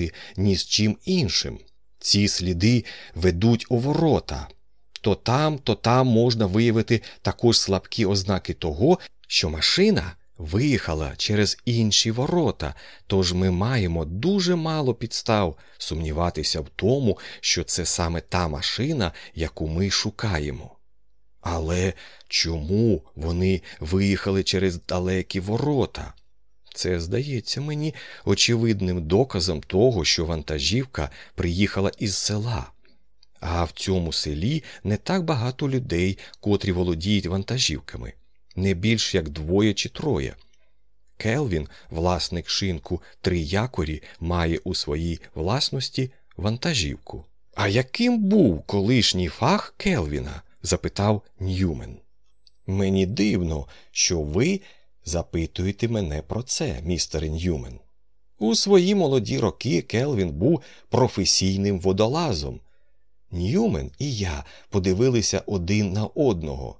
порівняти ні з чим іншим. Ці сліди ведуть у ворота. То там, то там можна виявити також слабкі ознаки того, що машина виїхала через інші ворота, тож ми маємо дуже мало підстав сумніватися в тому, що це саме та машина, яку ми шукаємо. Але чому вони виїхали через далекі ворота? Це здається мені очевидним доказом того, що вантажівка приїхала із села. А в цьому селі не так багато людей, котрі володіють вантажівками, не більш як двоє чи троє. Келвін, власник шинку три якорі, має у своїй власності вантажівку. А яким був колишній фах Келвіна? запитав Ньюмен. Мені дивно, що ви запитуєте мене про це, містер Ньюмен. У свої молоді роки Келвін був професійним водолазом. Ньюмен і я подивилися один на одного.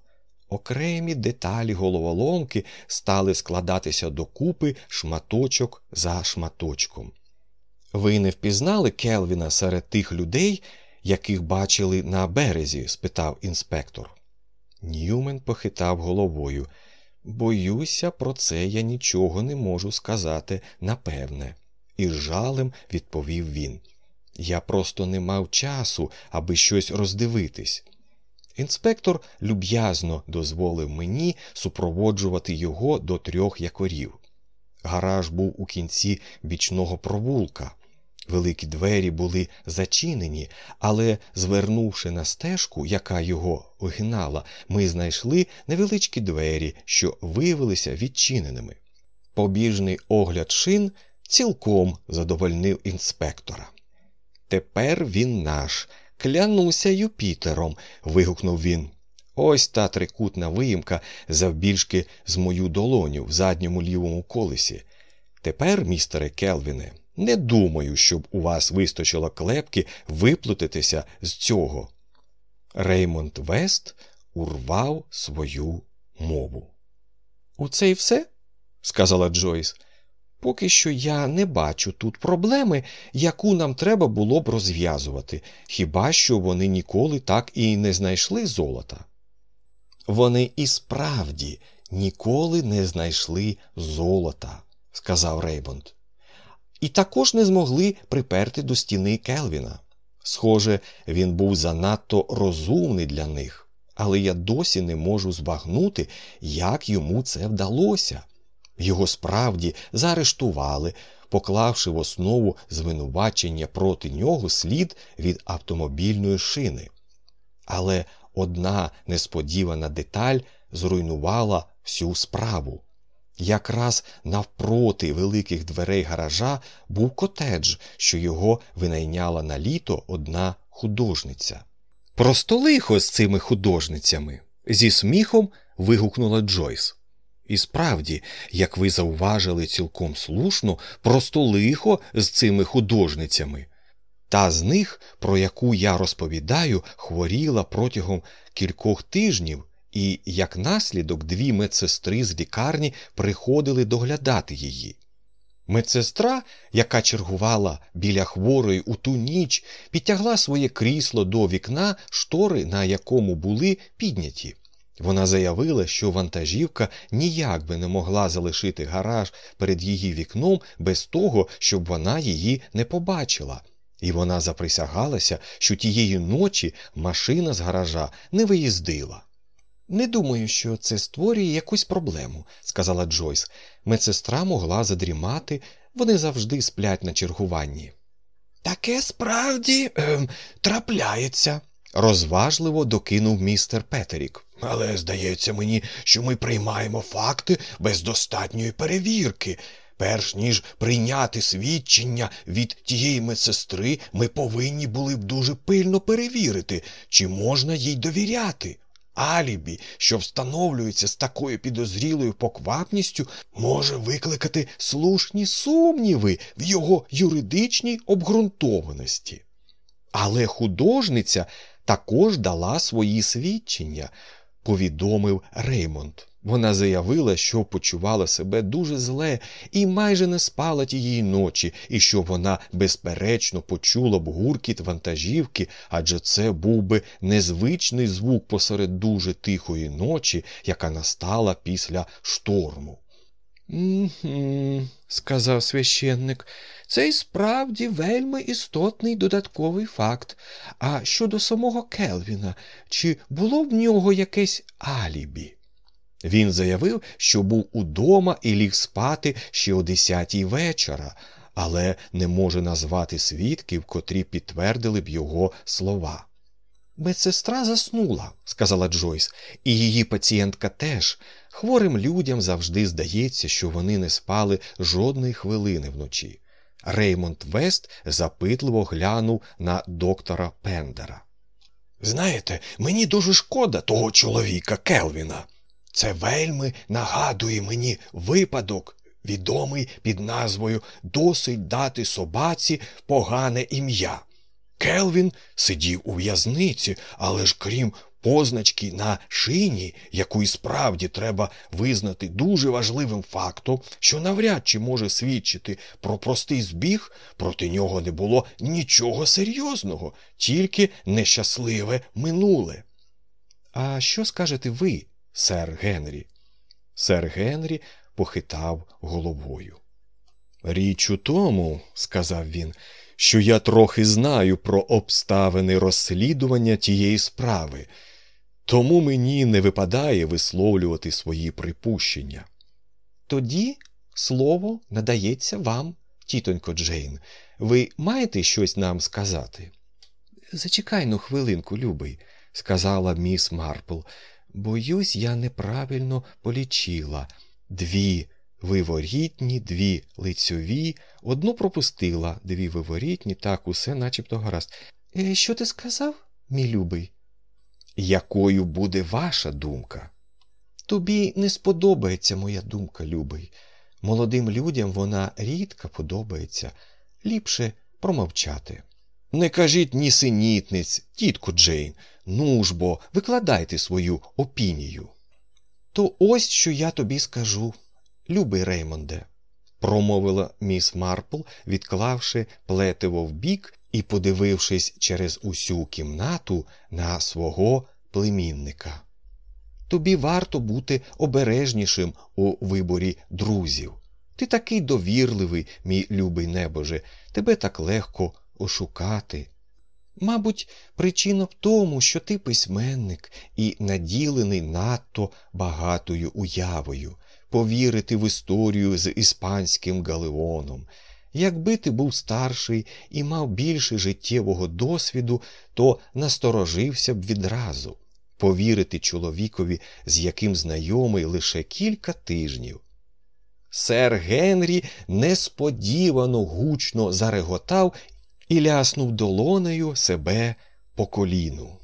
Окремі деталі головоломки стали складатися докупи шматочок за шматочком. Ви не впізнали Келвіна серед тих людей, яких бачили на березі? спитав інспектор. Ньюмен похитав головою. Боюся, про це я нічого не можу сказати напевне, і жалем відповів він. Я просто не мав часу, аби щось роздивитись. Інспектор люб'язно дозволив мені супроводжувати його до трьох якорів. Гараж був у кінці бічного провулка. Великі двері були зачинені, але, звернувши на стежку, яка його огинала, ми знайшли невеличкі двері, що виявилися відчиненими. Побіжний огляд шин цілком задовольнив інспектора. Тепер він наш. Клянуся Юпітером. вигукнув він. Ось та трикутна виїмка завбільшки з мою долоню в задньому лівому колесі. Тепер, містере Келвіне, не думаю, щоб у вас вистачило клепки виплутатися з цього. Реймонд Вест урвав свою мову. У це й все? сказала Джойс. Поки що я не бачу тут проблеми, яку нам треба було б розв'язувати, хіба що вони ніколи так і не знайшли золота. Вони і справді ніколи не знайшли золота, сказав Реймонд. І також не змогли приперти до стіни Келвіна. Схоже, він був занадто розумний для них, але я досі не можу збагнути, як йому це вдалося. Його справді заарештували, поклавши в основу звинувачення проти нього слід від автомобільної шини. Але одна несподівана деталь зруйнувала всю справу. Якраз навпроти великих дверей гаража був котедж, що його винайняла на літо одна художниця. Просто лихо з цими художницями. зі сміхом вигукнула Джойс. І справді, як ви зауважили цілком слушно, просто лихо з цими художницями. Та з них, про яку я розповідаю, хворіла протягом кількох тижнів, і, як наслідок, дві медсестри з лікарні приходили доглядати її. Медсестра, яка чергувала біля хворої у ту ніч, підтягла своє крісло до вікна, штори, на якому були підняті. Вона заявила, що вантажівка ніяк би не могла залишити гараж перед її вікном без того, щоб вона її не побачила. І вона заприсягалася, що тієї ночі машина з гаража не виїздила. Не думаю, що це створює якусь проблему, сказала Джойс. Медсестра могла задрімати, вони завжди сплять на чергуванні. Таке справді е, трапляється, розважливо докинув містер Петерік. Але здається мені, що ми приймаємо факти без достатньої перевірки. Перш ніж прийняти свідчення від тієї медсестри, ми повинні були б дуже пильно перевірити, чи можна їй довіряти. Алібі, що встановлюється з такою підозрілою поквапністю, може викликати слушні сумніви в його юридичній обґрунтованості. Але художниця також дала свої свідчення. Повідомив Реймонд. Вона заявила, що почувала себе дуже зле і майже не спала тієї ночі, і що вона безперечно почула б гуркіт вантажівки, адже це був би незвичний звук посеред дуже тихої ночі, яка настала після шторму. «Угу», – сказав священник, це й справді вельми істотний додатковий факт. А щодо самого Келвіна, чи було в нього якесь алібі? Він заявив, що був удома і ліг спати ще о десятій вечора, але не може назвати свідків, котрі підтвердили б його слова. Медсестра заснула, сказала Джойс, і її пацієнтка теж. Хворим людям завжди здається, що вони не спали жодної хвилини вночі. Реймонд Вест запитливо глянув на доктора Пендера. Знаєте, мені дуже шкода того чоловіка Келвіна. Це вельми нагадує мені випадок, відомий під назвою Досить дати собаці погане ім'я. Келвін сидів у в'язниці, але ж крім позначки на шині, яку і справді треба визнати дуже важливим фактом, що навряд чи може свідчити про простий збіг, проти нього не було нічого серйозного, тільки нещасливе минуле. А що скажете ви, сер Генрі? Сер Генрі похитав головою. Річ у тому, сказав він, що я трохи знаю про обставини розслідування тієї справи, тому мені не випадає висловлювати свої припущення. Тоді слово надається вам, тітонько Джейн. Ви маєте щось нам сказати? Зачекай ну хвилинку, любий, сказала міс Марпл. Боюсь, я неправильно полічила. Дві виворітні, дві лицьові, одну пропустила, дві виворітні, так усе начебто гаразд. «Е, Що ти сказав, мій любий? Якою буде ваша думка? Тобі не сподобається моя думка, любий. Молодим людям вона рідко подобається, ліпше промовчати. Не кажіть нісенітниць, тітко Джейн, ну ж бо викладайте свою опінію. То ось що я тобі скажу, любий Реймонде, промовила міс Марпл, відклавши плетиво вбік і подивившись через усю кімнату на свого племінника. Тобі варто бути обережнішим у виборі друзів. Ти такий довірливий, мій любий небоже, тебе так легко ошукати. Мабуть, причина в тому, що ти письменник і наділений надто багатою уявою, повірити в історію з іспанським галеоном. Якби ти був старший і мав більше життєвого досвіду, то насторожився б відразу повірити чоловікові, з яким знайомий лише кілька тижнів. Сер Генрі несподівано гучно зареготав і ляснув долонею себе по коліну.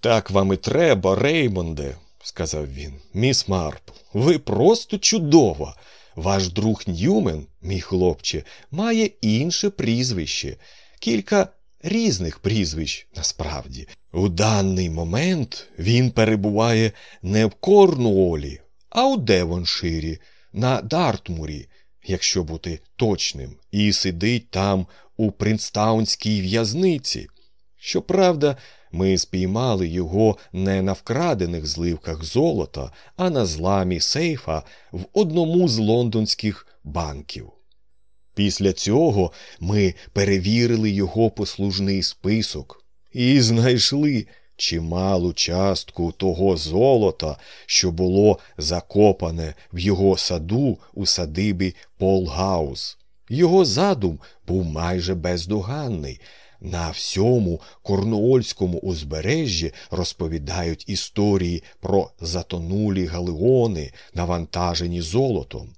Так вам і треба, Реймонде, сказав він. Міс Марпл, ви просто чудова. Ваш друг Ньюмен, мій хлопче, має інше прізвище, кілька різних прізвищ насправді. У даний момент він перебуває не в Корнуолі, а у Девонширі, на Дартмурі, якщо бути точним, і сидить там у Принстаунській в'язниці. Щоправда, ми спіймали його не на вкрадених зливках золота, а на зламі сейфа в одному з лондонських банків. Після цього ми перевірили його послужний список і знайшли чималу частку того золота, що було закопане в його саду у садибі Полгаус. Його задум був майже бездоганний. На всьому корнуольському узбережжі розповідають історії про затонулі галеони, навантажені золотом.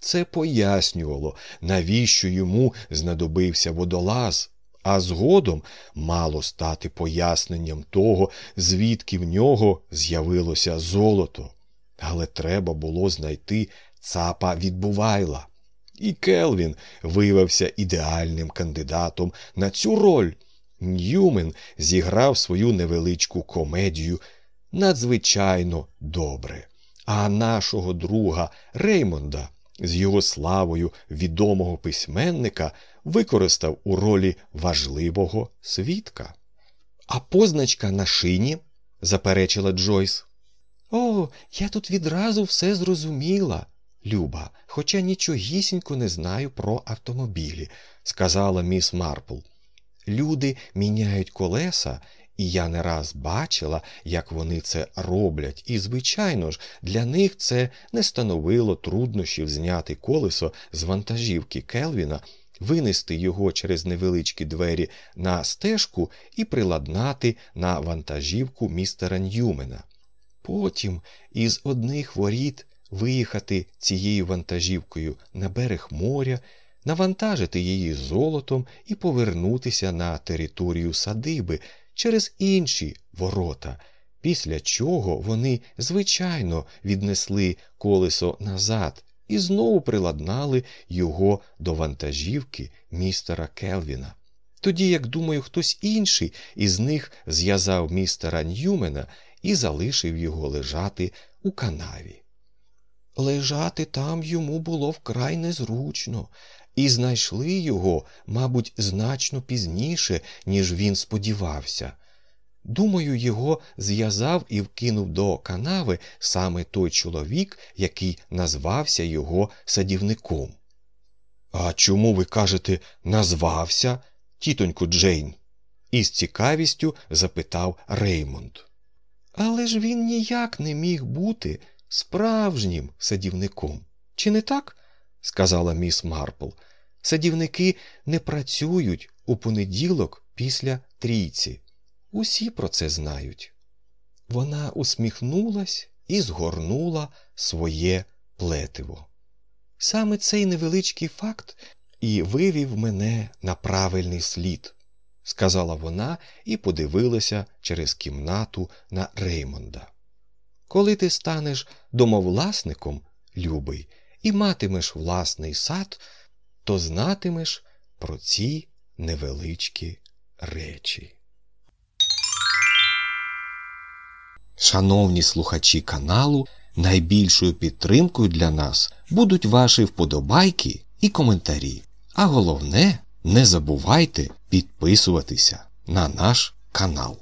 Це пояснювало, навіщо йому знадобився водолаз, а згодом мало стати поясненням того, звідки в нього з'явилося золото. Але треба було знайти цапа відбувайла. І Келвін виявився ідеальним кандидатом на цю роль. Ньюмен зіграв свою невеличку комедію надзвичайно добре. А нашого друга Реймонда з його славою відомого письменника використав у ролі важливого свідка. А позначка на шині, заперечила Джойс. О, я тут відразу все зрозуміла, Люба, хоча нічогісінько не знаю про автомобілі, сказала міс Марпл. Люди міняють колеса, і я не раз бачила, як вони це роблять, і, звичайно ж, для них це не становило труднощів зняти колесо з вантажівки Келвіна, винести його через невеличкі двері на стежку і приладнати на вантажівку містера Ньюмена. Потім із одних воріт виїхати цією вантажівкою на берег моря, навантажити її золотом і повернутися на територію садиби через інші ворота, після чого вони, звичайно, віднесли колесо назад і знову приладнали його до вантажівки містера Келвіна. Тоді, як думаю, хтось інший із них зв'язав містера Ньюмена і залишив його лежати у канаві. Лежати там йому було вкрай незручно, і знайшли його, мабуть, значно пізніше, ніж він сподівався. Думаю, його зв'язав і вкинув до канави саме той чоловік, який назвався його садівником. А чому ви кажете, назвався, тітоньку Джейн? із цікавістю запитав Реймонд. Але ж він ніяк не міг бути справжнім садівником. Чи не так? сказала міс Марпл. Садівники не працюють у понеділок після трійці. Усі про це знають. Вона усміхнулась і згорнула своє плетиво. Саме цей невеличкий факт і вивів мене на правильний слід, сказала вона і подивилася через кімнату на Реймонда. Коли ти станеш домовласником, любий, і матимеш власний сад, то знатимеш про ці невеличкі речі. Шановні слухачі каналу, найбільшою підтримкою для нас будуть ваші вподобайки і коментарі. А головне, не забувайте підписуватися на наш канал.